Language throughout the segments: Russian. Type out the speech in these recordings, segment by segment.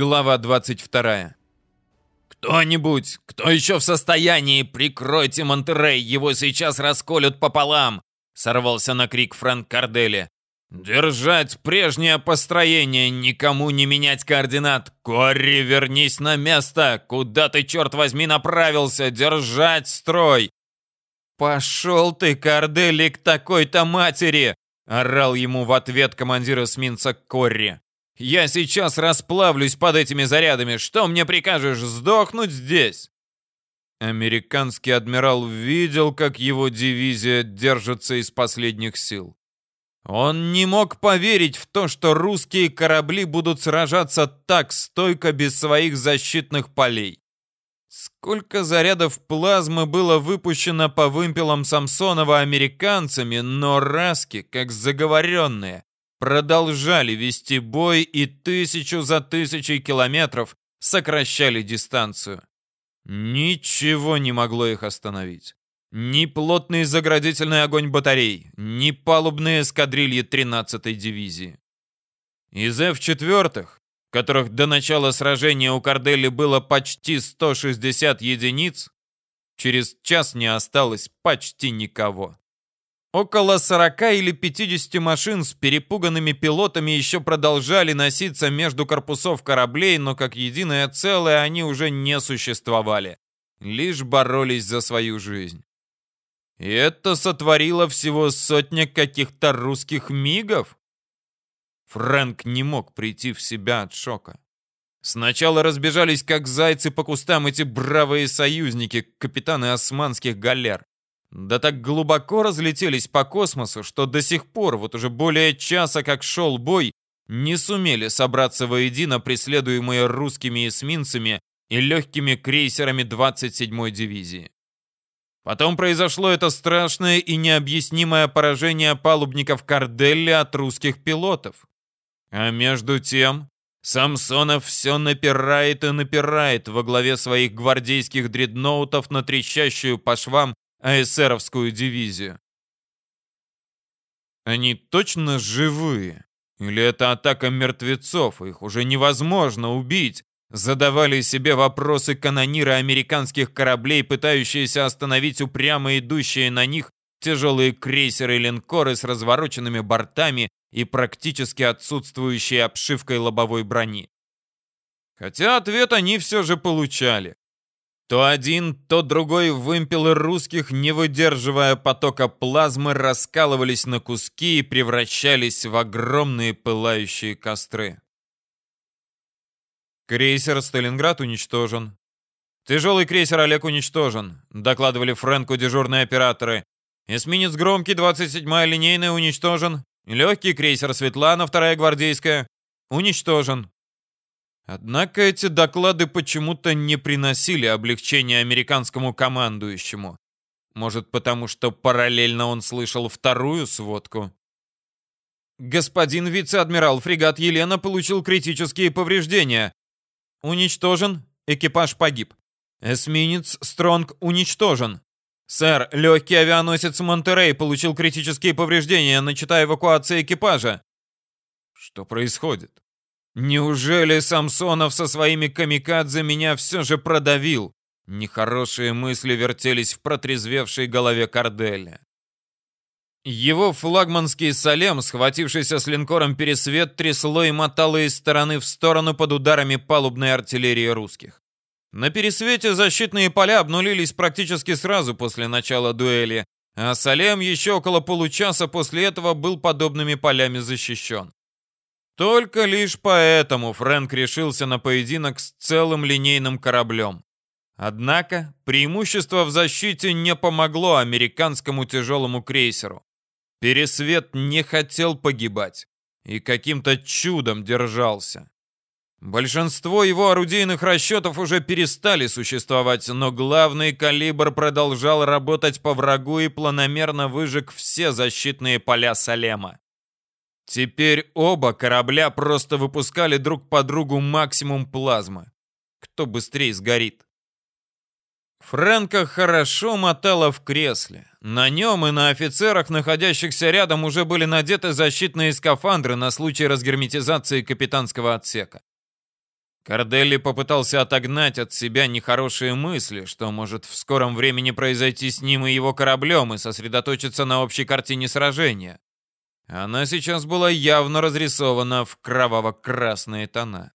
Глава 22. «Кто-нибудь, кто еще в состоянии, прикройте Монтерей, его сейчас расколют пополам!» Сорвался на крик Фрэнк Кардели. «Держать прежнее построение, никому не менять координат! Корри, вернись на место! Куда ты, черт возьми, направился? Держать строй!» «Пошел ты, Кардели, к такой-то матери!» Орал ему в ответ командир эсминца Корри. Я сейчас расплавлюсь под этими зарядами. Что мне прикажешь, сдохнуть здесь?» Американский адмирал видел, как его дивизия держится из последних сил. Он не мог поверить в то, что русские корабли будут сражаться так стойко без своих защитных полей. Сколько зарядов плазмы было выпущено по вымпелам Самсонова американцами, но раски, как заговоренные, продолжали вести бой и тысячу за тысячей километров сокращали дистанцию. Ничего не могло их остановить. Ни плотный заградительный огонь батарей, ни палубные эскадрильи 13-й дивизии. Из F-4, которых до начала сражения у Кордели было почти 160 единиц, через час не осталось почти никого. Около 40 или 50 машин с перепуганными пилотами еще продолжали носиться между корпусов кораблей, но как единое целое они уже не существовали. Лишь боролись за свою жизнь. И это сотворило всего сотня каких-то русских мигов? Фрэнк не мог прийти в себя от шока. Сначала разбежались, как зайцы по кустам, эти бравые союзники, капитаны османских галер. Да так глубоко разлетелись по космосу, что до сих пор, вот уже более часа как шел бой, не сумели собраться воедино преследуемые русскими эсминцами и легкими крейсерами 27-й дивизии. Потом произошло это страшное и необъяснимое поражение палубников Карделли от русских пилотов. А между тем, Самсонов все напирает и напирает во главе своих гвардейских дредноутов на трещащую по швам АСРовскую дивизию. Они точно живые? Или это атака мертвецов, их уже невозможно убить? Задавали себе вопросы канониры американских кораблей, пытающиеся остановить упрямо идущие на них тяжелые крейсеры и линкоры с развороченными бортами и практически отсутствующей обшивкой лобовой брони. Хотя ответ они все же получали. То один, то другой вымпелы русских, не выдерживая потока плазмы, раскалывались на куски и превращались в огромные пылающие костры. Крейсер «Сталинград» уничтожен. Тяжелый крейсер «Олег» уничтожен, докладывали Фрэнку дежурные операторы. Эсминец «Громкий», 27-я линейная, уничтожен. Легкий крейсер «Светлана», 2-я гвардейская, уничтожен. Однако эти доклады почему-то не приносили облегчения американскому командующему. Может, потому что параллельно он слышал вторую сводку? Господин вице-адмирал, фрегат Елена получил критические повреждения. Уничтожен, экипаж погиб. Эсминец Стронг уничтожен. Сэр, легкий авианосец Монтерей получил критические повреждения, начата эвакуация экипажа. Что происходит? Неужели Самсонов со своими камикадзе меня все же продавил? Нехорошие мысли вертелись в протрезвевшей голове Карделя. Его флагманский Салем, схватившийся с линкором Пересвет, трясло и мотало из стороны в сторону под ударами палубной артиллерии русских. На Пересвете защитные поля обнулились практически сразу после начала дуэли, а Салем еще около получаса после этого был подобными полями защищен. Только лишь поэтому Фрэнк решился на поединок с целым линейным кораблем. Однако преимущество в защите не помогло американскому тяжелому крейсеру. Пересвет не хотел погибать и каким-то чудом держался. Большинство его орудийных расчетов уже перестали существовать, но главный калибр продолжал работать по врагу и планомерно выжег все защитные поля Салема. Теперь оба корабля просто выпускали друг по другу максимум плазмы. Кто быстрее сгорит? Фрэнка хорошо мотала в кресле. На нем и на офицерах, находящихся рядом, уже были надеты защитные скафандры на случай разгерметизации капитанского отсека. Карделли попытался отогнать от себя нехорошие мысли, что может в скором времени произойти с ним и его кораблем, и сосредоточиться на общей картине сражения. Она сейчас была явно разрисована в кроваво-красные тона.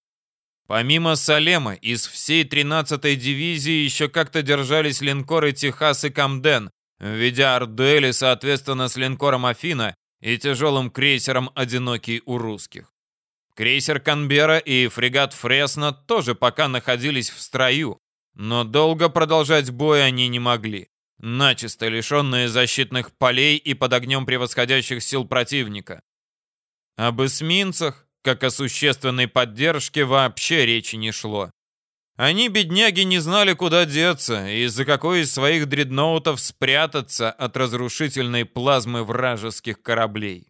Помимо Салема, из всей 13-й дивизии еще как-то держались линкоры Техас и Камден, ведя ардуэли соответственно с линкором Афина и тяжелым крейсером «Одинокий» у русских. Крейсер Канбера и фрегат Фресно тоже пока находились в строю, но долго продолжать бой они не могли, начисто лишенные защитных полей и под огнем превосходящих сил противника. Об эсминцах, как о существенной поддержке, вообще речи не шло. Они, бедняги, не знали, куда деться и за какой из своих дредноутов спрятаться от разрушительной плазмы вражеских кораблей.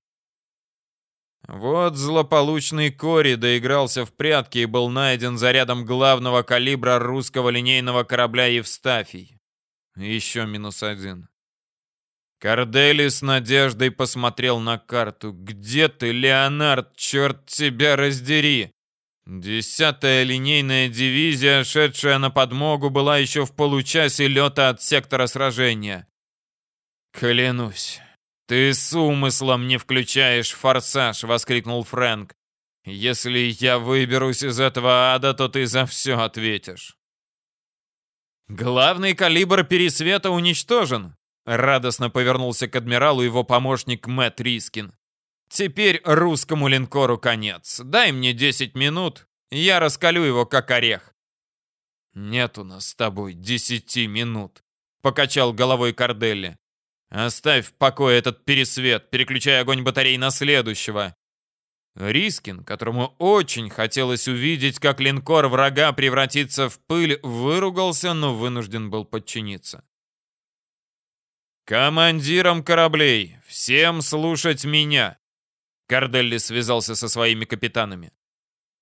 Вот злополучный Кори доигрался в прятки и был найден зарядом главного калибра русского линейного корабля «Евстафий». Еще минус один. Кардели с надеждой посмотрел на карту. «Где ты, Леонард? Черт тебя раздери!» Десятая линейная дивизия, шедшая на подмогу, была еще в получасе лета от сектора сражения. Клянусь, «Ты с умыслом не включаешь форсаж!» — воскликнул Фрэнк. «Если я выберусь из этого ада, то ты за все ответишь». «Главный калибр пересвета уничтожен!» — радостно повернулся к адмиралу его помощник Мэтт Рискин. «Теперь русскому линкору конец. Дай мне 10 минут, я раскалю его как орех». «Нет у нас с тобой десяти минут», — покачал головой Корделли. Оставь в покое этот пересвет, переключая огонь батарей на следующего. Рискин, которому очень хотелось увидеть, как линкор врага превратится в пыль, выругался, но вынужден был подчиниться. «Командирам кораблей, всем слушать меня!» Карделли связался со своими капитанами.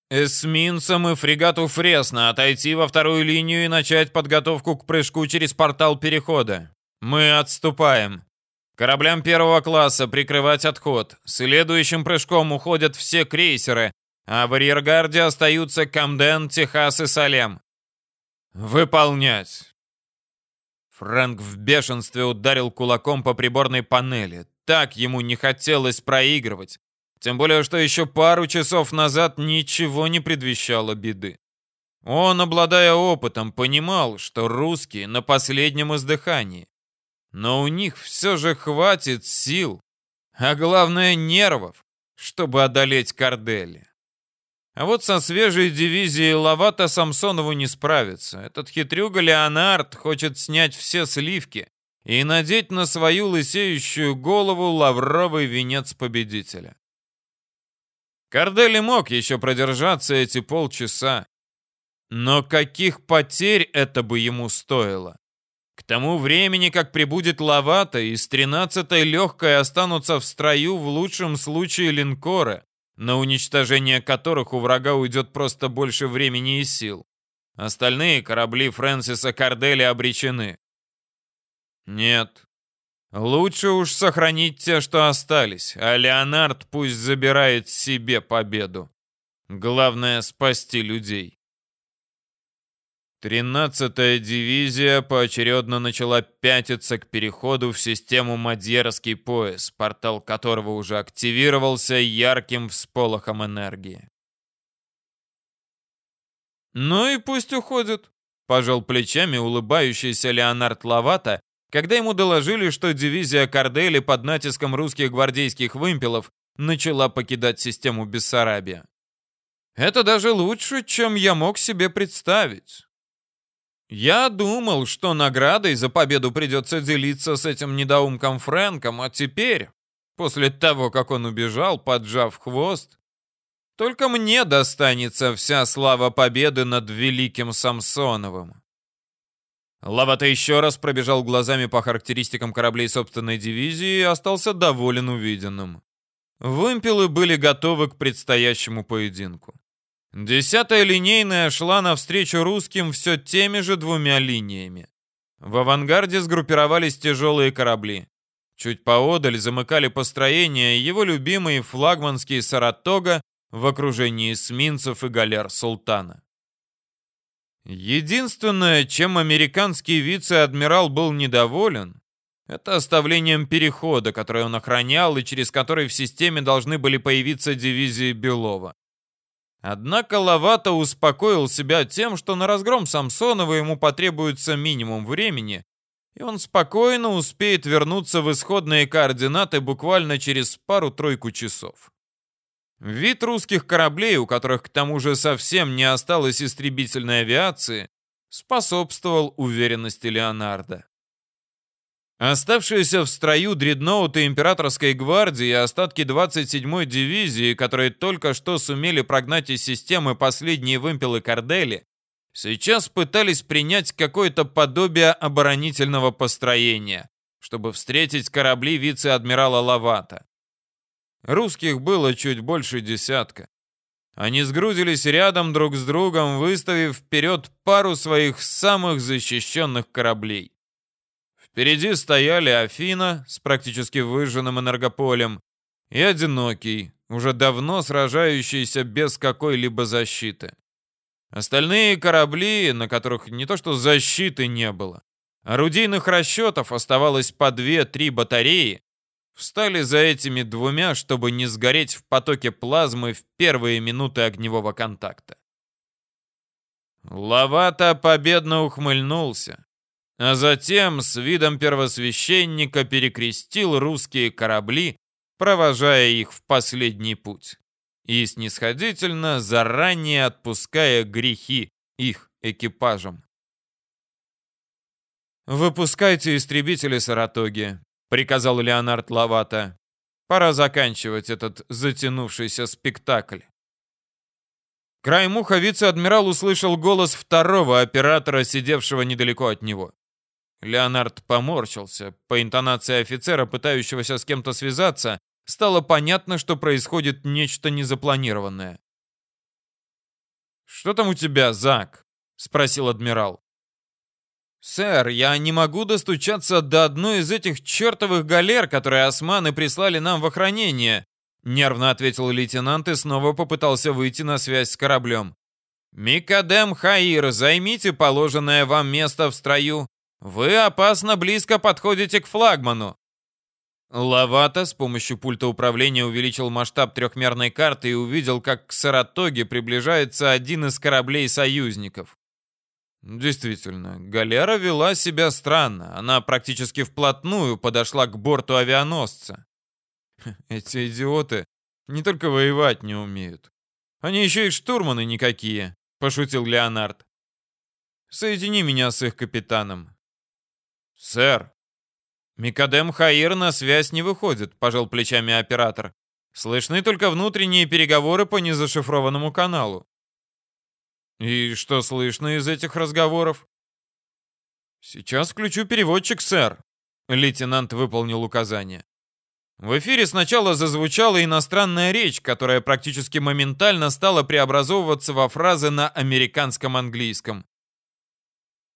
«Эсминцам и фрегату Фресно отойти во вторую линию и начать подготовку к прыжку через портал перехода. Мы отступаем. Кораблям первого класса прикрывать отход. Следующим прыжком уходят все крейсеры, а в арьергарде остаются Камден, Техас и Салем. Выполнять. Фрэнк в бешенстве ударил кулаком по приборной панели. Так ему не хотелось проигрывать. Тем более, что еще пару часов назад ничего не предвещало беды. Он, обладая опытом, понимал, что русские на последнем издыхании но у них все же хватит сил, а главное нервов, чтобы одолеть Кардели. А вот со свежей дивизией Лавата Самсонову не справится. Этот хитрюга Леонард хочет снять все сливки и надеть на свою лысеющую голову лавровый венец победителя. Кардели мог еще продержаться эти полчаса, но каких потерь это бы ему стоило? К тому времени, как прибудет Лавата, из 13-й легкой останутся в строю в лучшем случае линкоры, на уничтожение которых у врага уйдет просто больше времени и сил. Остальные корабли Фрэнсиса Кардели обречены. Нет. Лучше уж сохранить те, что остались, а Леонард пусть забирает себе победу. Главное — спасти людей. Тринадцатая дивизия поочередно начала пятиться к переходу в систему Мадьерский пояс, портал которого уже активировался ярким всполохом энергии. «Ну и пусть уходит», — пожал плечами улыбающийся Леонард Лавата, когда ему доложили, что дивизия Кардели под натиском русских гвардейских вымпелов начала покидать систему Бессарабия. «Это даже лучше, чем я мог себе представить». Я думал, что наградой за победу придется делиться с этим недоумком Фрэнком, а теперь, после того, как он убежал, поджав хвост, только мне достанется вся слава победы над великим Самсоновым. Лавата еще раз пробежал глазами по характеристикам кораблей собственной дивизии и остался доволен увиденным. Вымпелы были готовы к предстоящему поединку. Десятая линейная шла навстречу русским все теми же двумя линиями. В авангарде сгруппировались тяжелые корабли. Чуть поодаль замыкали построение его любимый флагманский Саратога в окружении эсминцев и галер султана. Единственное, чем американский вице-адмирал был недоволен, это оставлением перехода, который он охранял и через который в системе должны были появиться дивизии Белова. Однако Лавата успокоил себя тем, что на разгром Самсонова ему потребуется минимум времени, и он спокойно успеет вернуться в исходные координаты буквально через пару-тройку часов. Вид русских кораблей, у которых к тому же совсем не осталось истребительной авиации, способствовал уверенности Леонардо. Оставшиеся в строю дредноуты императорской гвардии и остатки 27-й дивизии, которые только что сумели прогнать из системы последние вымпелы Кордели, сейчас пытались принять какое-то подобие оборонительного построения, чтобы встретить корабли вице-адмирала Лавата. Русских было чуть больше десятка. Они сгрузились рядом друг с другом, выставив вперед пару своих самых защищенных кораблей. Впереди стояли Афина с практически выжженным энергополем и Одинокий, уже давно сражающийся без какой-либо защиты. Остальные корабли, на которых не то что защиты не было, орудийных расчетов оставалось по две-три батареи, встали за этими двумя, чтобы не сгореть в потоке плазмы в первые минуты огневого контакта. Лавата победно ухмыльнулся, а затем с видом первосвященника перекрестил русские корабли, провожая их в последний путь и снисходительно заранее отпуская грехи их экипажам. «Выпускайте истребители Саратоги», — приказал Леонард Лавата. «Пора заканчивать этот затянувшийся спектакль». Краем уха вице-адмирал услышал голос второго оператора, сидевшего недалеко от него. Леонард поморщился. По интонации офицера, пытающегося с кем-то связаться, стало понятно, что происходит нечто незапланированное. «Что там у тебя, Зак?» — спросил адмирал. «Сэр, я не могу достучаться до одной из этих чертовых галер, которые османы прислали нам в охранение», — нервно ответил лейтенант и снова попытался выйти на связь с кораблем. «Микадем Хаир, займите положенное вам место в строю. Вы опасно близко подходите к флагману. Лавата с помощью пульта управления увеличил масштаб трехмерной карты и увидел, как к Саратоге приближается один из кораблей союзников. Действительно, галера вела себя странно. Она практически вплотную подошла к борту авианосца. Эти идиоты не только воевать не умеют. Они еще и штурманы никакие, пошутил Леонард. Соедини меня с их капитаном. «Сэр!» «Микадем Хаир на связь не выходит», — пожал плечами оператор. «Слышны только внутренние переговоры по незашифрованному каналу». «И что слышно из этих разговоров?» «Сейчас включу переводчик, сэр», — лейтенант выполнил указание. В эфире сначала зазвучала иностранная речь, которая практически моментально стала преобразовываться во фразы на американском английском.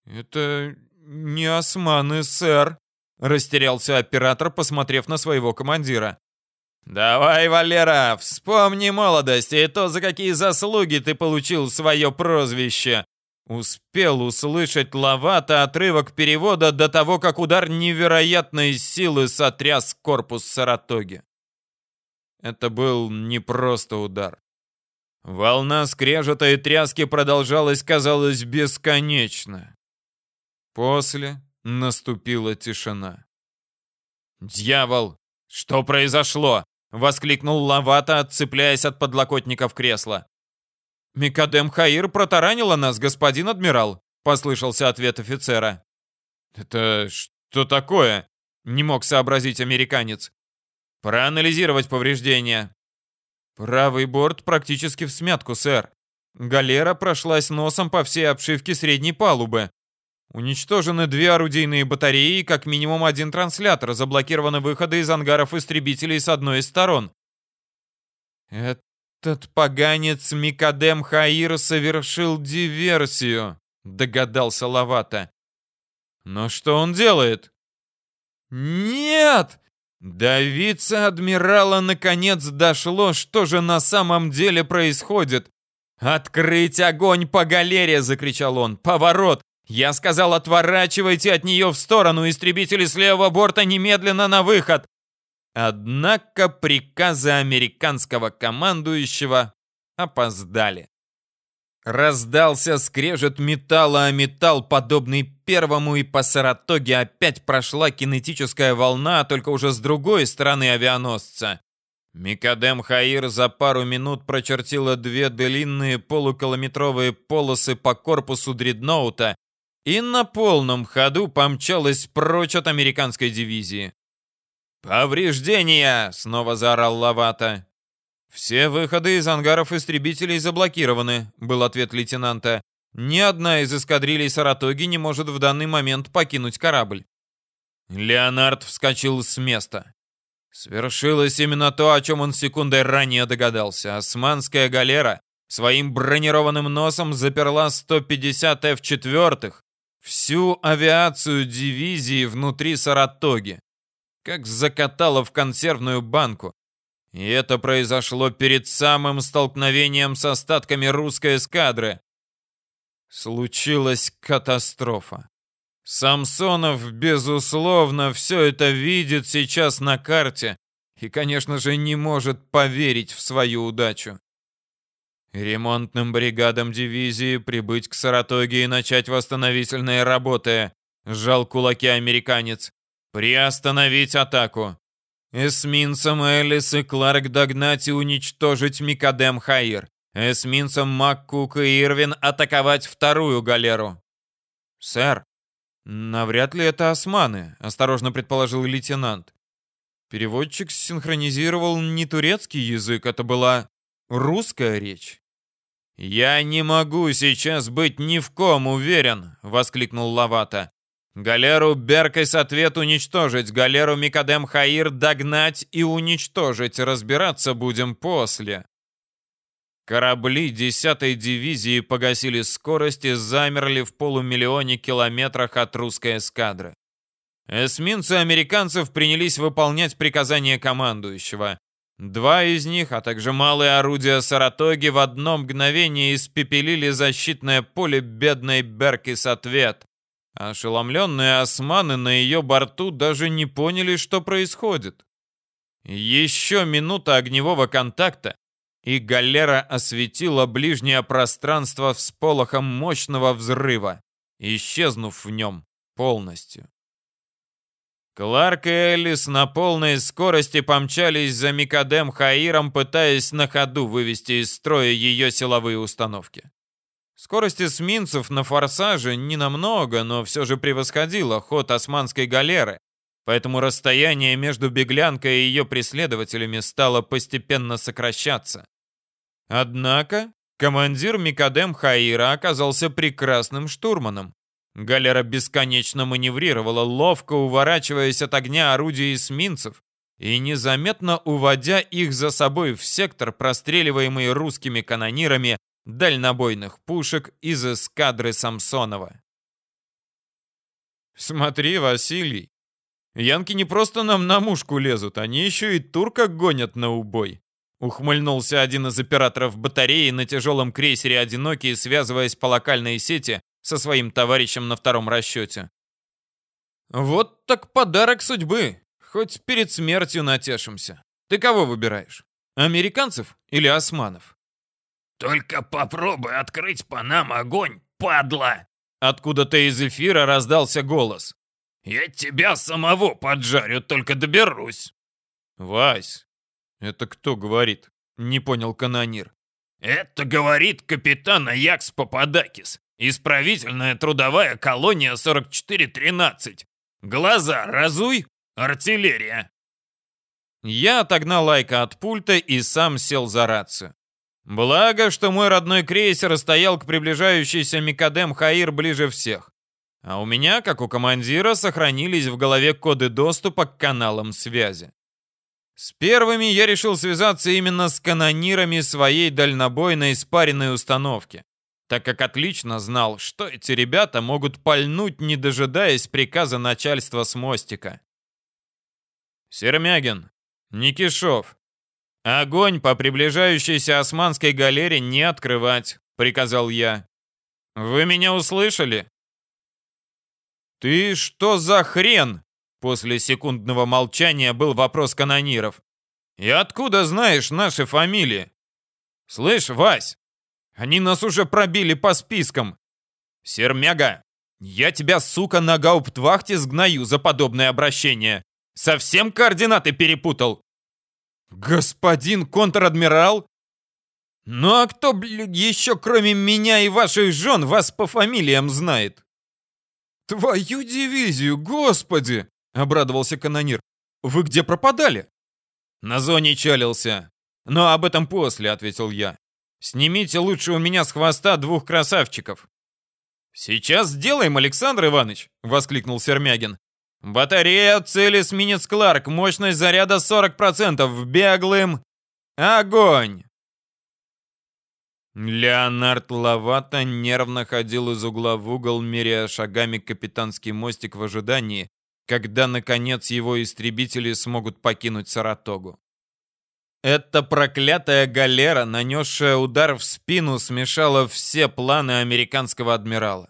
«Это «Не османы, сэр», — растерялся оператор, посмотрев на своего командира. «Давай, Валера, вспомни молодость и то, за какие заслуги ты получил свое прозвище». Успел услышать Лавата отрывок перевода до того, как удар невероятной силы сотряс корпус Саратоги. Это был не просто удар. Волна скрежета и тряски продолжалась, казалось, бесконечно. После наступила тишина. «Дьявол! Что произошло?» — воскликнул Лавата, отцепляясь от подлокотников кресла. «Микадем Хаир протаранила нас, господин адмирал», — послышался ответ офицера. «Это что такое?» — не мог сообразить американец. «Проанализировать повреждения». «Правый борт практически в смятку, сэр. Галера прошлась носом по всей обшивке средней палубы. Уничтожены две орудийные батареи и как минимум один транслятор, заблокированы выходы из ангаров истребителей с одной из сторон. Этот поганец Микадем Хаир совершил диверсию, догадался Лавата. Но что он делает? Нет! До вице-адмирала наконец дошло, что же на самом деле происходит. «Открыть огонь по галере!» — закричал он. «Поворот! Я сказал, отворачивайте от нее в сторону, истребители с левого борта немедленно на выход!» Однако приказы американского командующего опоздали. Раздался скрежет металла о металл, подобный первому, и по Саратоге опять прошла кинетическая волна, только уже с другой стороны авианосца. Микадем Хаир за пару минут прочертила две длинные полукилометровые полосы по корпусу дредноута и на полном ходу помчалась прочь от американской дивизии. «Повреждения!» — снова заорал Лавата. «Все выходы из ангаров истребителей заблокированы», — был ответ лейтенанта. «Ни одна из эскадрилей Саратоги не может в данный момент покинуть корабль». Леонард вскочил с места. Свершилось именно то, о чем он секундой ранее догадался. Османская галера своим бронированным носом заперла 150 F-4, всю авиацию дивизии внутри Саратоги, как закатала в консервную банку. И это произошло перед самым столкновением с остатками русской эскадры. Случилась катастрофа. Самсонов, безусловно, все это видит сейчас на карте и, конечно же, не может поверить в свою удачу. Ремонтным бригадам дивизии прибыть к Саратоге и начать восстановительные работы. Сжал кулаки американец. Приостановить атаку. Эсминцам Эллис и Кларк догнать и уничтожить Микадем Хаир. Эсминцам Маккук и Ирвин атаковать вторую галеру. Сэр, «Навряд ли это османы», — осторожно предположил лейтенант. Переводчик синхронизировал не турецкий язык, это была русская речь. «Я не могу сейчас быть ни в ком уверен», — воскликнул Лавата. «Галеру Беркайс ответ уничтожить, галеру Микадем Хаир догнать и уничтожить, разбираться будем после». Корабли 10-й дивизии погасили скорость и замерли в полумиллионе километрах от русской эскадры. Эсминцы американцев принялись выполнять приказания командующего. Два из них, а также малые орудия Саратоги в одно мгновение испепелили защитное поле бедной Беркис ответ. Ошеломленные османы на ее борту даже не поняли, что происходит. Еще минута огневого контакта, и галера осветила ближнее пространство всполохом мощного взрыва, исчезнув в нем полностью. Кларк и Элис на полной скорости помчались за Микадем Хаиром, пытаясь на ходу вывести из строя ее силовые установки. Скорость эсминцев на форсаже не намного, но все же превосходила ход османской галеры, поэтому расстояние между беглянкой и ее преследователями стало постепенно сокращаться. Однако командир Микадем Хаира оказался прекрасным штурманом. Галера бесконечно маневрировала, ловко уворачиваясь от огня орудий эсминцев и незаметно уводя их за собой в сектор, простреливаемый русскими канонирами дальнобойных пушек из эскадры Самсонова. «Смотри, Василий, янки не просто нам на мушку лезут, они еще и турка гонят на убой», Ухмыльнулся один из операторов батареи на тяжелом крейсере «Одинокий», связываясь по локальной сети со своим товарищем на втором расчете. «Вот так подарок судьбы. Хоть перед смертью натешимся. Ты кого выбираешь? Американцев или османов?» «Только попробуй открыть по нам огонь, падла!» Откуда-то из эфира раздался голос. «Я тебя самого поджарю, только доберусь!» «Вась, «Это кто говорит?» — не понял канонир. «Это говорит капитан Аякс Пападакис, исправительная трудовая колония 4413. Глаза разуй, артиллерия!» Я отогнал лайка от пульта и сам сел за рацию. Благо, что мой родной крейсер стоял к приближающейся Микадем Хаир ближе всех. А у меня, как у командира, сохранились в голове коды доступа к каналам связи. С первыми я решил связаться именно с канонирами своей дальнобойной спаренной установки, так как отлично знал, что эти ребята могут пальнуть, не дожидаясь приказа начальства с мостика. Сермягин, Никишов, «Огонь по приближающейся османской галере не открывать», — приказал я. «Вы меня услышали?» «Ты что за хрен?» После секундного молчания был вопрос канониров. «И откуда знаешь наши фамилии?» «Слышь, Вась, они нас уже пробили по спискам. Сермяга, я тебя, сука, на гауптвахте сгною за подобное обращение. Совсем координаты перепутал?» «Господин контр-адмирал?» «Ну а кто, блядь, еще кроме меня и ваших жен вас по фамилиям знает?» «Твою дивизию, господи!» — обрадовался канонир. «Вы где пропадали?» «На зоне чалился. Но об этом после», — ответил я. «Снимите лучше у меня с хвоста двух красавчиков». «Сейчас сделаем, Александр Иванович!» — воскликнул Сермягин. «Батарея цели сменит Кларк, мощность заряда 40%, беглым... Огонь!» Леонард Лавата нервно ходил из угла в угол, меряя шагами капитанский мостик в ожидании, когда, наконец, его истребители смогут покинуть Саратогу. Эта проклятая галера, нанесшая удар в спину, смешала все планы американского адмирала.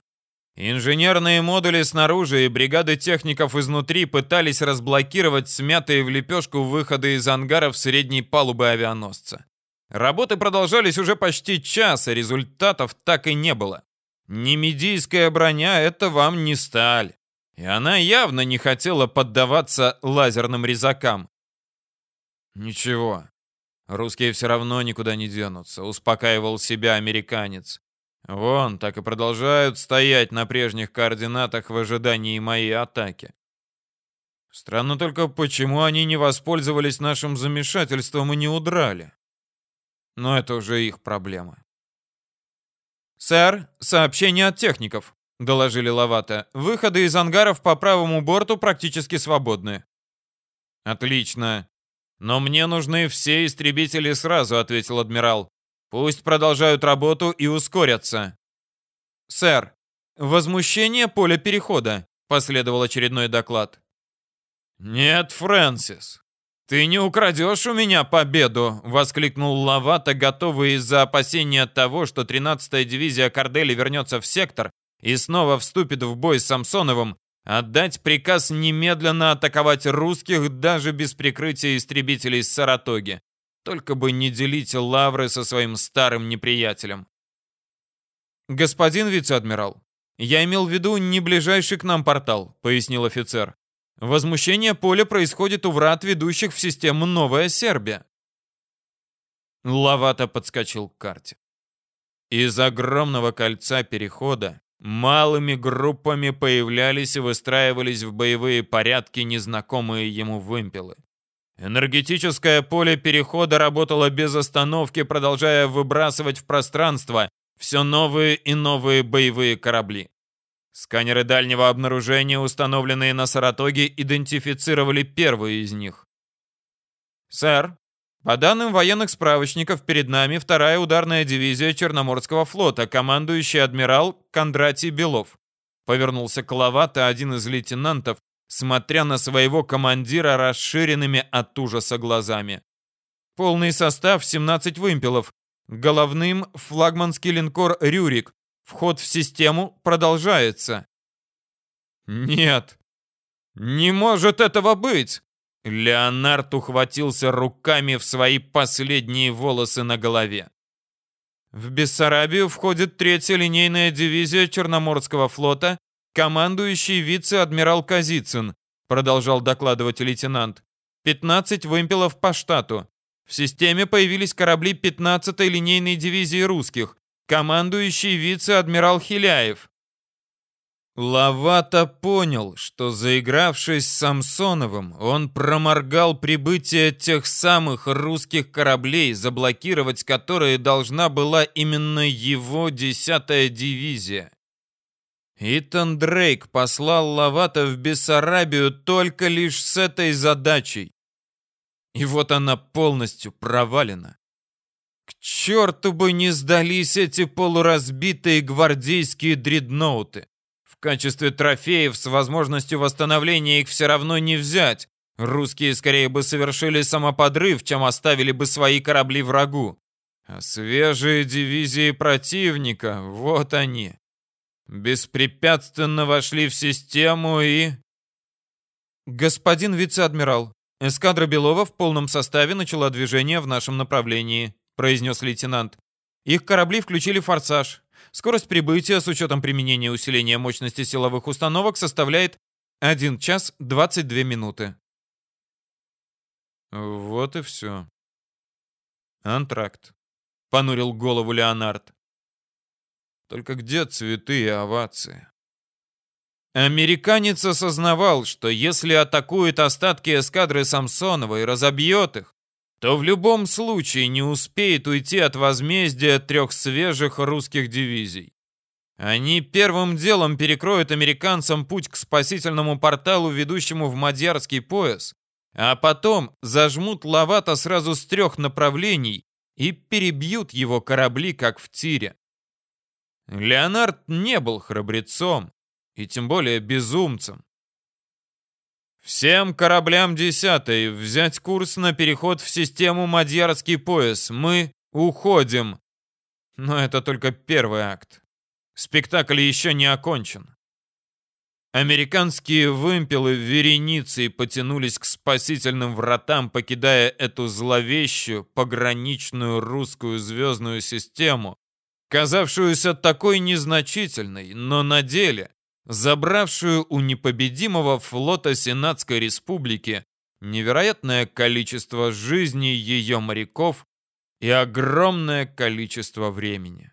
Инженерные модули снаружи и бригады техников изнутри пытались разблокировать смятые в лепешку выходы из ангаров средней палубы авианосца. Работы продолжались уже почти час, а результатов так и не было. Немедийская броня — это вам не сталь. И она явно не хотела поддаваться лазерным резакам. Ничего, русские все равно никуда не денутся, успокаивал себя американец. Вон, так и продолжают стоять на прежних координатах в ожидании моей атаки. Странно только, почему они не воспользовались нашим замешательством и не удрали. Но это уже их проблемы. «Сэр, сообщение от техников», — доложили Лавата. «Выходы из ангаров по правому борту практически свободны». «Отлично. Но мне нужны все истребители сразу», — ответил адмирал. «Пусть продолжают работу и ускорятся». «Сэр, возмущение поля перехода», — последовал очередной доклад. «Нет, Фрэнсис, «Ты не украдешь у меня победу!» — воскликнул Лавата, готовый из-за опасения того, что 13-я дивизия Кардели вернется в сектор и снова вступит в бой с Самсоновым, отдать приказ немедленно атаковать русских даже без прикрытия истребителей с Саратоги. Только бы не делить лавры со своим старым неприятелем. «Господин вице-адмирал, я имел в виду не ближайший к нам портал», — пояснил офицер. Возмущение поля происходит у врат, ведущих в систему Новая Сербия. Лавата подскочил к карте. Из огромного кольца перехода малыми группами появлялись и выстраивались в боевые порядки незнакомые ему вымпелы. Энергетическое поле перехода работало без остановки, продолжая выбрасывать в пространство все новые и новые боевые корабли. Сканеры дальнего обнаружения, установленные на Саратоге, идентифицировали первые из них. «Сэр, по данным военных справочников, перед нами вторая ударная дивизия Черноморского флота, командующий адмирал Кондратий Белов», повернулся к Лавата один из лейтенантов, смотря на своего командира расширенными от ужаса глазами. Полный состав 17 вымпелов. Головным флагманский линкор «Рюрик», Вход в систему продолжается. Нет, не может этого быть. Леонард ухватился руками в свои последние волосы на голове. В Бессарабию входит третья линейная дивизия Черноморского флота, командующий вице-адмирал Казицын, продолжал докладывать лейтенант. 15 вымпелов по штату. В системе появились корабли 15-й линейной дивизии русских, командующий вице-адмирал Хиляев. Лавата понял, что заигравшись с Самсоновым, он проморгал прибытие тех самых русских кораблей, заблокировать которые должна была именно его десятая дивизия. Итан Дрейк послал Лавата в Бессарабию только лишь с этой задачей. И вот она полностью провалена. К черту бы не сдались эти полуразбитые гвардейские дредноуты. В качестве трофеев с возможностью восстановления их все равно не взять. Русские скорее бы совершили самоподрыв, чем оставили бы свои корабли врагу. А свежие дивизии противника, вот они. Беспрепятственно вошли в систему и... Господин вице-адмирал, эскадра Белова в полном составе начала движение в нашем направлении, произнес лейтенант. Их корабли включили форсаж. Скорость прибытия с учетом применения усиления мощности силовых установок составляет 1 час 22 минуты. Вот и все. Антракт. Понурил голову Леонард. Только где цветы и овации? Американец осознавал, что если атакует остатки эскадры Самсонова и разобьет их, то в любом случае не успеет уйти от возмездия трех свежих русских дивизий. Они первым делом перекроют американцам путь к спасительному порталу, ведущему в Мадьярский пояс, а потом зажмут Лавата сразу с трех направлений и перебьют его корабли, как в тире. Леонард не был храбрецом, и тем более безумцем. Всем кораблям десятой взять курс на переход в систему Мадьярский пояс. Мы уходим. Но это только первый акт. Спектакль еще не окончен. Американские вымпелы вереницей потянулись к спасительным вратам, покидая эту зловещую пограничную русскую звездную систему, казавшуюся такой незначительной, но на деле забравшую у непобедимого флота Сенатской Республики невероятное количество жизней ее моряков и огромное количество времени.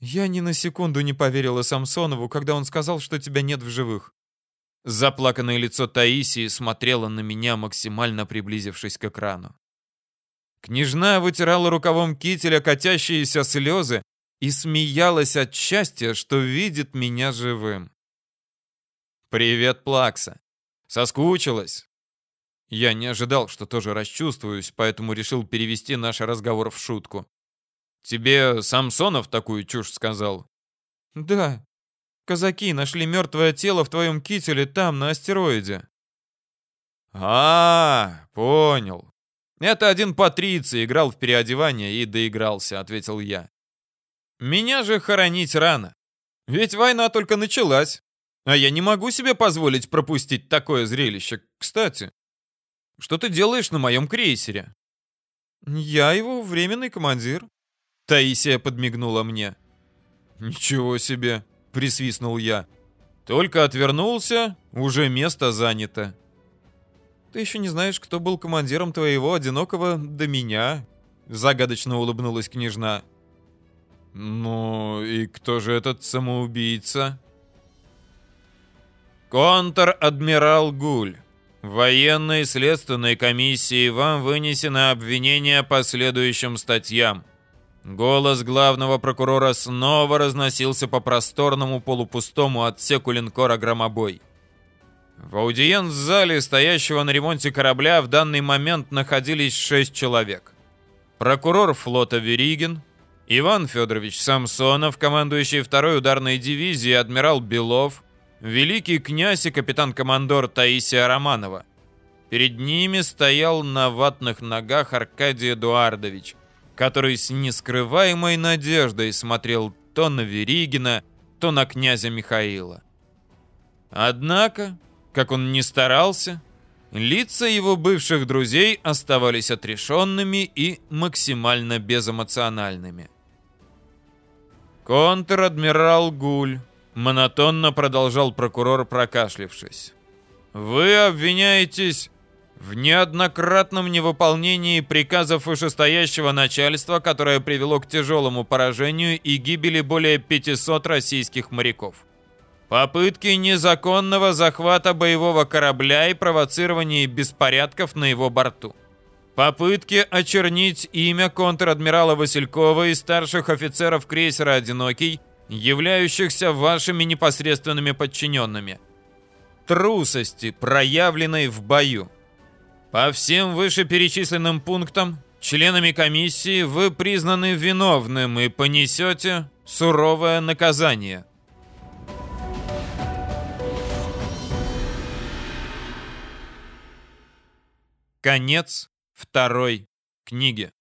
«Я ни на секунду не поверила Самсонову, когда он сказал, что тебя нет в живых». Заплаканное лицо Таисии смотрело на меня, максимально приблизившись к экрану. Княжна вытирала рукавом кителя катящиеся слезы и смеялась от счастья, что видит меня живым. «Привет, Плакса. Соскучилась?» Я не ожидал, что тоже расчувствуюсь, поэтому решил перевести наш разговор в шутку. Тебе Самсонов такую чушь сказал? Да. Казаки нашли мертвое тело в твоем кителе там, на астероиде. А, понял. Это один патриций играл в переодевание и доигрался, ответил я. Меня же хоронить рано. Ведь война только началась. А я не могу себе позволить пропустить такое зрелище. Кстати, что ты делаешь на моем крейсере? Я его временный командир. Таисия подмигнула мне. «Ничего себе!» — присвистнул я. «Только отвернулся, уже место занято». «Ты еще не знаешь, кто был командиром твоего одинокого до меня?» — загадочно улыбнулась княжна. «Ну и кто же этот самоубийца?» «Контр-адмирал Гуль. Военной следственной комиссии вам вынесено обвинение по следующим статьям. Голос главного прокурора снова разносился по просторному полупустому отсеку линкора «Громобой». В аудиенц-зале, стоящего на ремонте корабля, в данный момент находились шесть человек. Прокурор флота Веригин, Иван Федорович Самсонов, командующий второй ударной дивизией адмирал Белов, великий князь и капитан-командор Таисия Романова. Перед ними стоял на ватных ногах Аркадий Эдуардович – который с нескрываемой надеждой смотрел то на Веригина, то на князя Михаила. Однако, как он ни старался, лица его бывших друзей оставались отрешенными и максимально безэмоциональными. «Контр-адмирал Гуль», — монотонно продолжал прокурор, прокашлившись. «Вы обвиняетесь в неоднократном невыполнении приказов вышестоящего начальства, которое привело к тяжелому поражению и гибели более 500 российских моряков. Попытки незаконного захвата боевого корабля и провоцирование беспорядков на его борту. Попытки очернить имя контр-адмирала Василькова и старших офицеров крейсера «Одинокий», являющихся вашими непосредственными подчиненными. Трусости, проявленной в бою. По всем вышеперечисленным пунктам, членами комиссии вы признаны виновным и понесете суровое наказание. Конец второй книги.